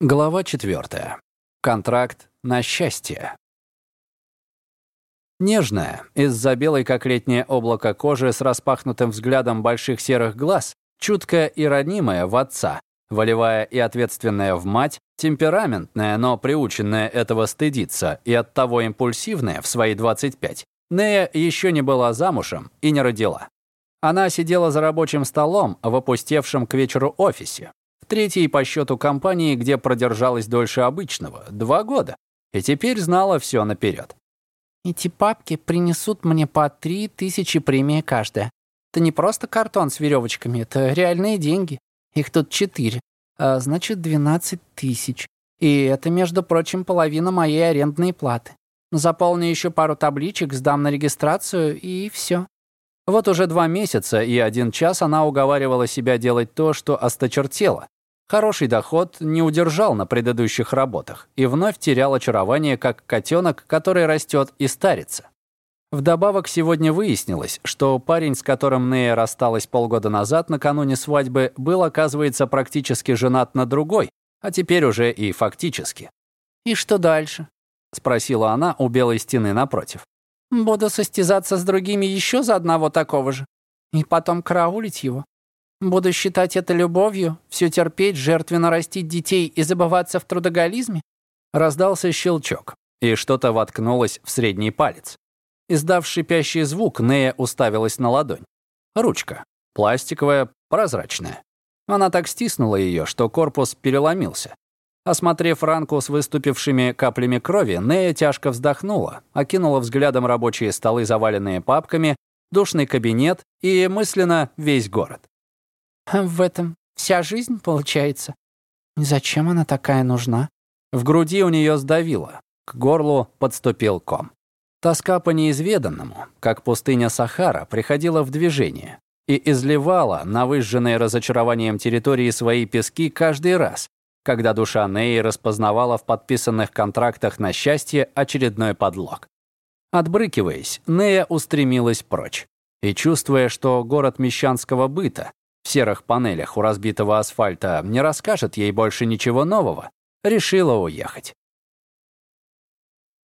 Глава 4. Контракт на счастье. Нежная, из-за белой как летнее облако кожи с распахнутым взглядом больших серых глаз, чуткая и ранимая в отца, волевая и ответственная в мать, темпераментная, но приученная этого стыдиться и оттого импульсивная в свои 25, Нея еще не была замужем и не родила. Она сидела за рабочим столом в опустевшем к вечеру офисе, третьей по счету компании, где продержалась дольше обычного, два года, и теперь знала все наперед. «Эти папки принесут мне по три тысячи премии каждая. Это не просто картон с веревочками, это реальные деньги. Их тут четыре, а значит, двенадцать тысяч. И это, между прочим, половина моей арендной платы. Заполню еще пару табличек, сдам на регистрацию, и все. Вот уже два месяца и один час она уговаривала себя делать то, что осточертело, Хороший доход не удержал на предыдущих работах и вновь терял очарование как котенок, который растет и старится. Вдобавок сегодня выяснилось, что парень, с которым Нея рассталась полгода назад накануне свадьбы, был, оказывается, практически женат на другой, а теперь уже и фактически. «И что дальше?» — спросила она у белой стены напротив. «Буду состязаться с другими еще за одного такого же. И потом караулить его. Буду считать это любовью, все терпеть, жертвенно растить детей и забываться в трудоголизме?» Раздался щелчок, и что-то воткнулось в средний палец. Издав шипящий звук, Нея уставилась на ладонь. Ручка. Пластиковая, прозрачная. Она так стиснула ее, что корпус переломился. Осмотрев ранку с выступившими каплями крови, Нея тяжко вздохнула, окинула взглядом рабочие столы, заваленные папками, душный кабинет и мысленно весь город. В этом вся жизнь получается. Зачем она такая нужна? В груди у нее сдавило, к горлу подступил ком. Тоска по неизведанному, как пустыня Сахара, приходила в движение и изливала на выжженные разочарованием территории свои пески каждый раз, когда душа Неи распознавала в подписанных контрактах на счастье очередной подлог. Отбрыкиваясь, Нея устремилась прочь. И чувствуя, что город мещанского быта, в серых панелях у разбитого асфальта не расскажет ей больше ничего нового, решила уехать.